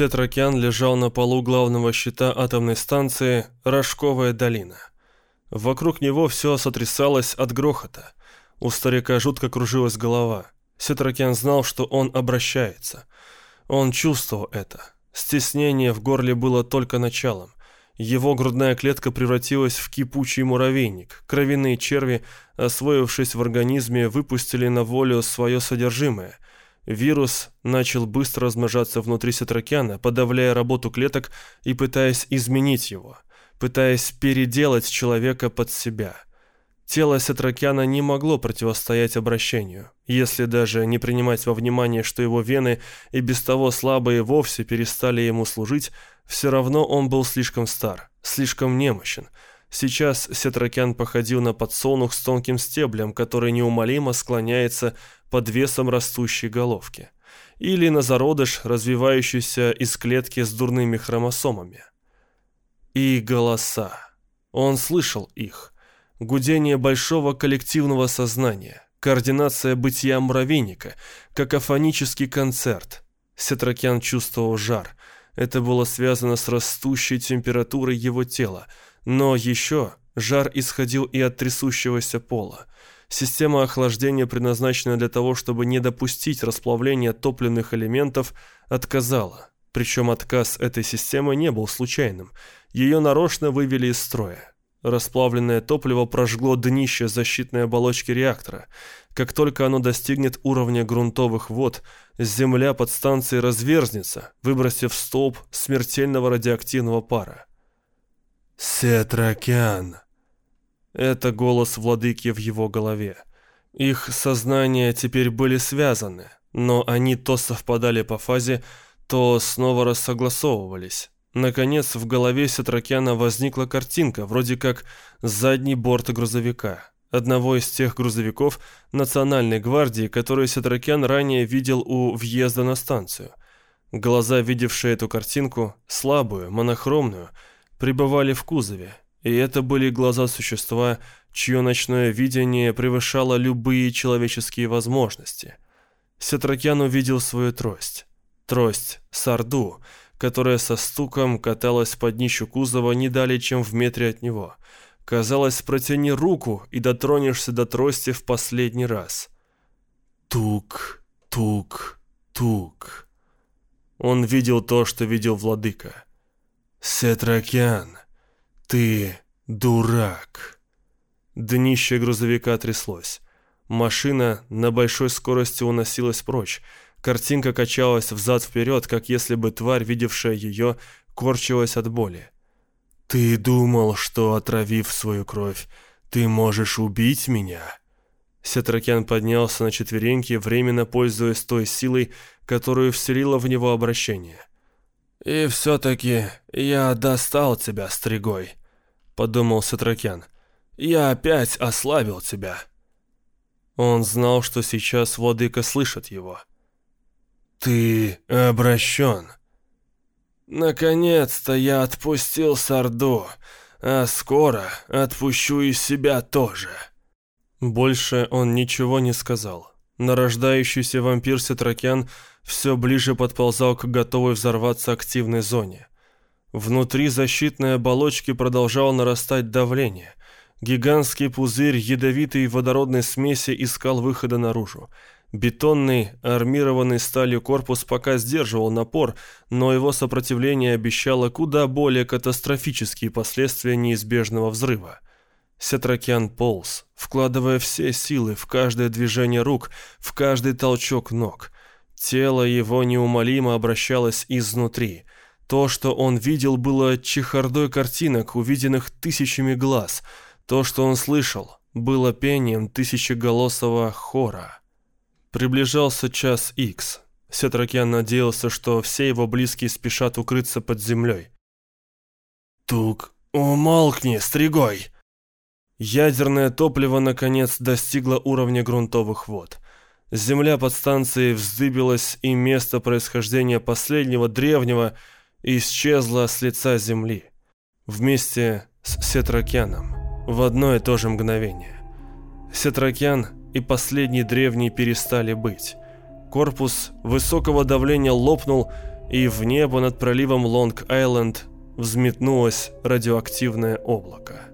Сетракян лежал на полу главного щита атомной станции «Рожковая долина». Вокруг него все сотрясалось от грохота. У старика жутко кружилась голова. Сетракян знал, что он обращается. Он чувствовал это. Стеснение в горле было только началом. Его грудная клетка превратилась в кипучий муравейник. Кровяные черви, освоившись в организме, выпустили на волю свое содержимое. Вирус начал быстро размножаться внутри Сетракяна, подавляя работу клеток и пытаясь изменить его, пытаясь переделать человека под себя – Тело Сетракяна не могло противостоять обращению, если даже не принимать во внимание, что его вены и без того слабые вовсе перестали ему служить, все равно он был слишком стар, слишком немощен. Сейчас Сетракян походил на подсолнух с тонким стеблем, который неумолимо склоняется под весом растущей головки. Или на зародыш, развивающийся из клетки с дурными хромосомами. И голоса. Он слышал их гудение большого коллективного сознания, координация бытия муравейника, какофонический концерт. Сетракян чувствовал жар. Это было связано с растущей температурой его тела. Но еще жар исходил и от трясущегося пола. Система охлаждения, предназначенная для того, чтобы не допустить расплавления топливных элементов, отказала. Причем отказ этой системы не был случайным. Ее нарочно вывели из строя. Расплавленное топливо прожгло днище защитной оболочки реактора. Как только оно достигнет уровня грунтовых вод, земля под станцией разверзнется, выбросив столб смертельного радиоактивного пара. «Сетракян!» Это голос владыки в его голове. Их сознания теперь были связаны, но они то совпадали по фазе, то снова рассогласовывались. Наконец, в голове Сетракяна возникла картинка, вроде как задний борт грузовика. Одного из тех грузовиков Национальной гвардии, которые Сетракян ранее видел у въезда на станцию. Глаза, видевшие эту картинку, слабую, монохромную, пребывали в кузове, и это были глаза существа, чье ночное видение превышало любые человеческие возможности. Сетракян увидел свою трость. Трость Сарду — которая со стуком каталась под днищу кузова не далее, чем в метре от него. Казалось, протяни руку и дотронешься до трости в последний раз. Тук, тук, тук. Он видел то, что видел владыка. «Сетракян, ты дурак!» Днище грузовика тряслось. Машина на большой скорости уносилась прочь, Картинка качалась взад-вперед, как если бы тварь, видевшая ее, корчилась от боли. «Ты думал, что, отравив свою кровь, ты можешь убить меня?» Сетракян поднялся на четвереньки, временно пользуясь той силой, которую вселило в него обращение. «И все-таки я достал тебя, стригой», — подумал Сетракян. «Я опять ослабил тебя». Он знал, что сейчас владыка слышит его. «Ты обращен». «Наконец-то я отпустил Сарду, а скоро отпущу и себя тоже». Больше он ничего не сказал. Нарождающийся вампир Сетракян все ближе подползал к готовой взорваться активной зоне. Внутри защитной оболочки продолжало нарастать давление. Гигантский пузырь ядовитой водородной смеси искал выхода наружу. Бетонный, армированный сталью корпус пока сдерживал напор, но его сопротивление обещало куда более катастрофические последствия неизбежного взрыва. Сетракян полз, вкладывая все силы в каждое движение рук, в каждый толчок ног. Тело его неумолимо обращалось изнутри. То, что он видел, было чехардой картинок, увиденных тысячами глаз. То, что он слышал, было пением тысячеголосого хора. Приближался час Икс. Сетракян надеялся, что все его близкие спешат укрыться под землей. «Тук, умолкни, стригой!» Ядерное топливо, наконец, достигло уровня грунтовых вод. Земля под станцией вздыбилась, и место происхождения последнего древнего исчезло с лица земли. Вместе с Сетракяном. В одно и то же мгновение. Сетракян и последние древние перестали быть. Корпус высокого давления лопнул, и в небо над проливом Лонг-Айленд взметнулось радиоактивное облако.